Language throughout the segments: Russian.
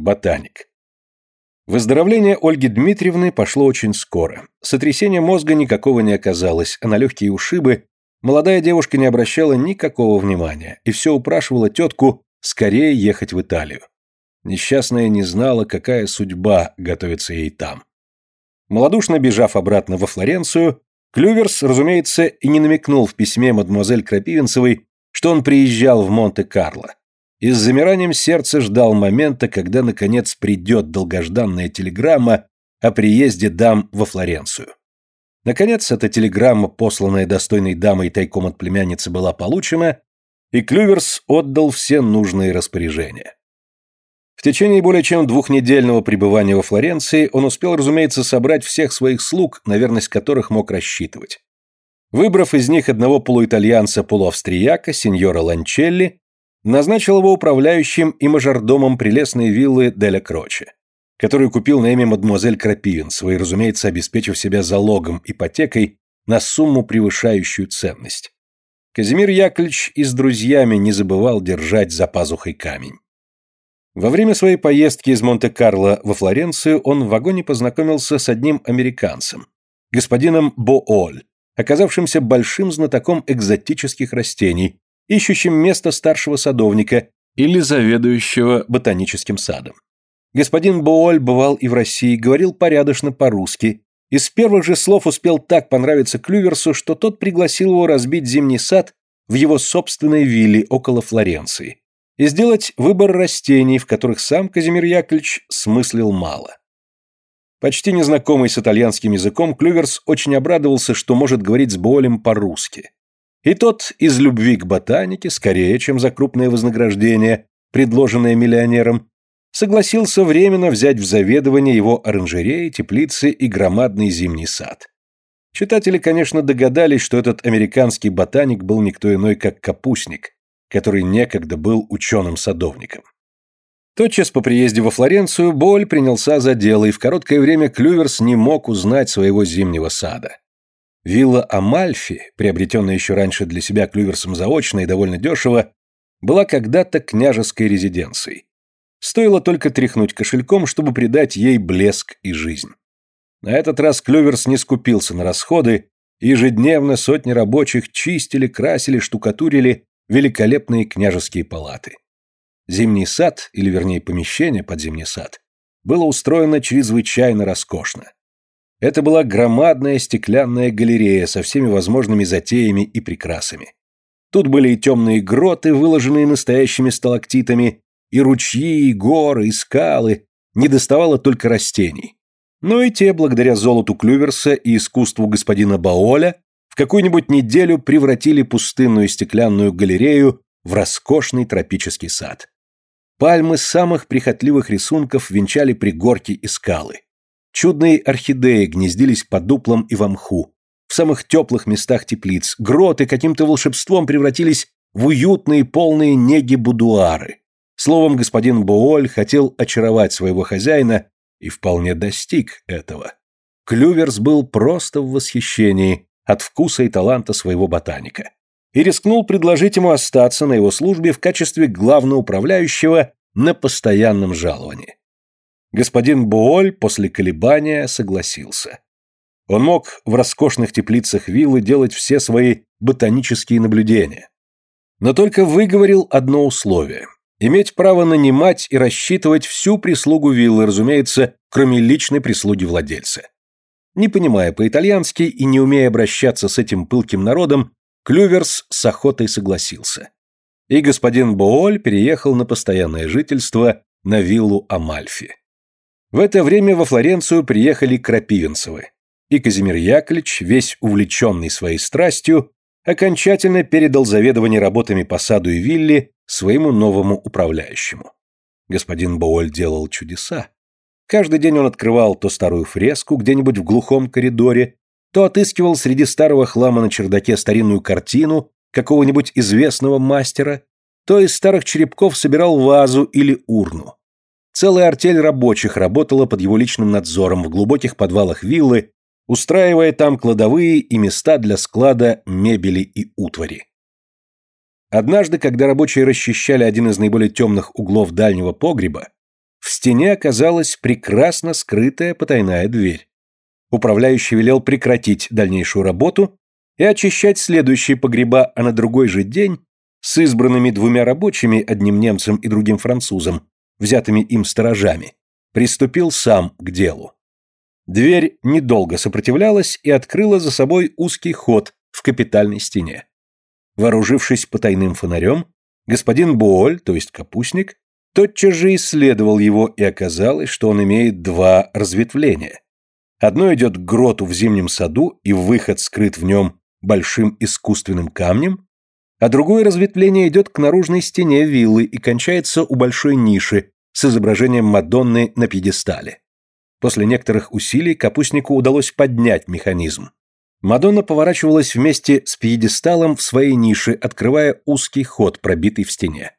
Ботаник. Выздоровление Ольги Дмитриевны пошло очень скоро. Сотрясения мозга никакого не оказалось, а на легкие ушибы молодая девушка не обращала никакого внимания и все упрашивала тетку скорее ехать в Италию. Несчастная не знала, какая судьба готовится ей там. Малодушно бежав обратно во Флоренцию, Клюверс, разумеется, и не намекнул в письме мадемуазель Крапивинцевой, что он приезжал в Монте-Карло. И с замиранием сердца ждал момента, когда, наконец, придет долгожданная телеграмма о приезде дам во Флоренцию. Наконец, эта телеграмма, посланная достойной дамой тайком от племянницы, была получена, и Клюверс отдал все нужные распоряжения. В течение более чем двухнедельного пребывания во Флоренции он успел, разумеется, собрать всех своих слуг, на верность которых мог рассчитывать. Выбрав из них одного полуитальянца-полуавстрияка, сеньора Ланчелли, назначил его управляющим и мажордомом прелестной виллы Деля Кроче, которую купил на имя мадемуазель Крапивинцевой, разумеется, обеспечив себя залогом, ипотекой на сумму, превышающую ценность. Казимир Яковлевич и с друзьями не забывал держать за пазухой камень. Во время своей поездки из Монте-Карло во Флоренцию он в вагоне познакомился с одним американцем, господином Бооль, оказавшимся большим знатоком экзотических растений, ищущим место старшего садовника или заведующего ботаническим садом. Господин Бооль бывал и в России, говорил порядочно по-русски, и с первых же слов успел так понравиться Клюверсу, что тот пригласил его разбить зимний сад в его собственной вилле около Флоренции и сделать выбор растений, в которых сам Казимир Яковлевич смыслил мало. Почти незнакомый с итальянским языком, Клюверс очень обрадовался, что может говорить с Болем по-русски. И тот из любви к ботанике, скорее, чем за крупное вознаграждение, предложенное миллионером, согласился временно взять в заведование его оранжереи, теплицы и громадный зимний сад. Читатели, конечно, догадались, что этот американский ботаник был никто иной, как капустник, который некогда был ученым-садовником. Тотчас по приезде во Флоренцию Боль принялся за дело, и в короткое время Клюверс не мог узнать своего зимнего сада. Вилла Амальфи, приобретенная еще раньше для себя Клюверсом заочно и довольно дешево, была когда-то княжеской резиденцией. Стоило только тряхнуть кошельком, чтобы придать ей блеск и жизнь. На этот раз Клюверс не скупился на расходы, и ежедневно сотни рабочих чистили, красили, штукатурили великолепные княжеские палаты. Зимний сад, или вернее помещение под зимний сад, было устроено чрезвычайно роскошно. Это была громадная стеклянная галерея со всеми возможными затеями и прекрасами. Тут были и темные гроты, выложенные настоящими сталактитами, и ручьи, и горы, и скалы, не доставало только растений. Но и те, благодаря золоту Клюверса и искусству господина Баоля, в какую-нибудь неделю превратили пустынную стеклянную галерею в роскошный тропический сад. Пальмы самых прихотливых рисунков венчали пригорки и скалы. Чудные орхидеи гнездились под дуплом и в мху. В самых теплых местах теплиц гроты каким-то волшебством превратились в уютные, полные неги будуары. Словом, господин Бооль хотел очаровать своего хозяина и вполне достиг этого. Клюверс был просто в восхищении, от вкуса и таланта своего ботаника и рискнул предложить ему остаться на его службе в качестве главноуправляющего на постоянном жаловании. Господин Буоль после колебания согласился. Он мог в роскошных теплицах виллы делать все свои ботанические наблюдения. Но только выговорил одно условие – иметь право нанимать и рассчитывать всю прислугу виллы, разумеется, кроме личной прислуги владельца. Не понимая по-итальянски и не умея обращаться с этим пылким народом, Клюверс с охотой согласился. И господин Бооль переехал на постоянное жительство на виллу Амальфи. В это время во Флоренцию приехали Крапивинцевы, и Казимир Яковлевич, весь увлеченный своей страстью, окончательно передал заведование работами по саду и вилле своему новому управляющему. Господин Бооль делал чудеса. Каждый день он открывал то старую фреску где-нибудь в глухом коридоре, то отыскивал среди старого хлама на чердаке старинную картину какого-нибудь известного мастера, то из старых черепков собирал вазу или урну. Целая артель рабочих работала под его личным надзором в глубоких подвалах виллы, устраивая там кладовые и места для склада мебели и утвари. Однажды, когда рабочие расчищали один из наиболее темных углов дальнего погреба, в стене оказалась прекрасно скрытая потайная дверь. Управляющий велел прекратить дальнейшую работу и очищать следующие погреба, а на другой же день с избранными двумя рабочими, одним немцем и другим французом, взятыми им сторожами, приступил сам к делу. Дверь недолго сопротивлялась и открыла за собой узкий ход в капитальной стене. Вооружившись потайным фонарем, господин Буоль, то есть капустник, тотчас же исследовал его, и оказалось, что он имеет два разветвления. Одно идет к гроту в зимнем саду, и выход скрыт в нем большим искусственным камнем, а другое разветвление идет к наружной стене виллы и кончается у большой ниши с изображением Мадонны на пьедестале. После некоторых усилий капустнику удалось поднять механизм. Мадонна поворачивалась вместе с пьедесталом в своей нише, открывая узкий ход, пробитый в стене.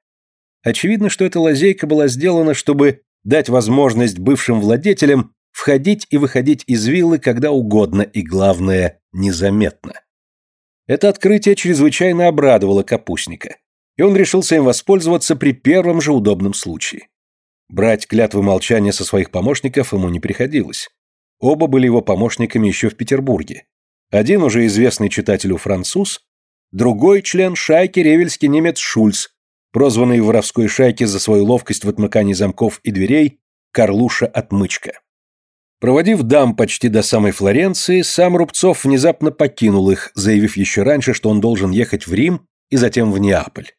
Очевидно, что эта лазейка была сделана, чтобы дать возможность бывшим владетелям входить и выходить из виллы когда угодно и, главное, незаметно. Это открытие чрезвычайно обрадовало капустника, и он решился им воспользоваться при первом же удобном случае. Брать клятвы молчания со своих помощников ему не приходилось. Оба были его помощниками еще в Петербурге. Один уже известный читателю француз, другой член шайки ревельский немец Шульц, прозванный в воровской шайке за свою ловкость в отмыкании замков и дверей Карлуша Отмычка. Проводив дам почти до самой Флоренции, сам Рубцов внезапно покинул их, заявив еще раньше, что он должен ехать в Рим и затем в Неаполь.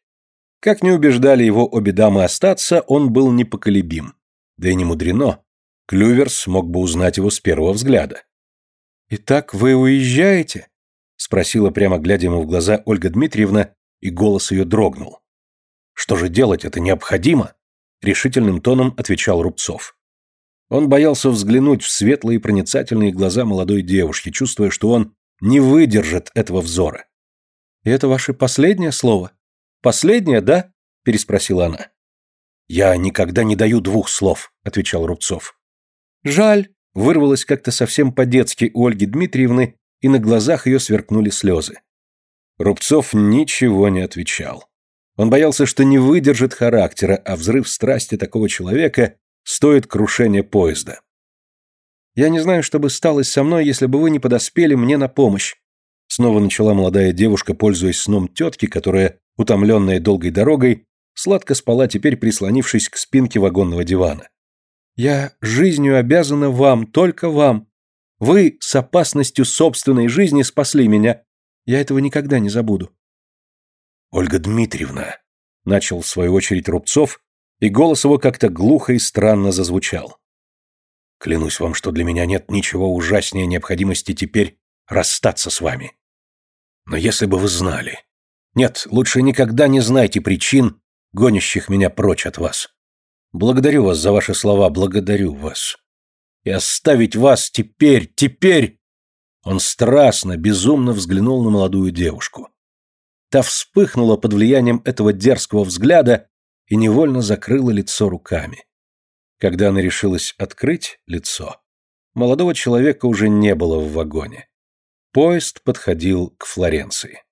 Как не убеждали его обе дамы остаться, он был непоколебим. Да и не мудрено. Клюверс мог бы узнать его с первого взгляда. «Итак, вы уезжаете?» — спросила, прямо глядя ему в глаза, Ольга Дмитриевна, и голос ее дрогнул. «Что же делать, это необходимо?» — решительным тоном отвечал Рубцов. Он боялся взглянуть в светлые проницательные глаза молодой девушки, чувствуя, что он не выдержит этого взора. «И это ваше последнее слово?» «Последнее, да?» — переспросила она. «Я никогда не даю двух слов», — отвечал Рубцов. «Жаль», вырвалось как-то совсем по-детски у Ольги Дмитриевны, и на глазах ее сверкнули слезы. Рубцов ничего не отвечал. Он боялся, что не выдержит характера, а взрыв страсти такого человека стоит крушения поезда. «Я не знаю, что бы сталось со мной, если бы вы не подоспели мне на помощь», снова начала молодая девушка, пользуясь сном тетки, которая, утомленная долгой дорогой, сладко спала теперь, прислонившись к спинке вагонного дивана. Я жизнью обязана вам, только вам. Вы с опасностью собственной жизни спасли меня. Я этого никогда не забуду. Ольга Дмитриевна, начал в свою очередь Рубцов, и голос его как-то глухо и странно зазвучал. Клянусь вам, что для меня нет ничего ужаснее необходимости теперь расстаться с вами. Но если бы вы знали... Нет, лучше никогда не знайте причин, гонящих меня прочь от вас. Благодарю вас за ваши слова, благодарю вас. И оставить вас теперь, теперь...» Он страстно, безумно взглянул на молодую девушку. Та вспыхнула под влиянием этого дерзкого взгляда и невольно закрыла лицо руками. Когда она решилась открыть лицо, молодого человека уже не было в вагоне. Поезд подходил к Флоренции.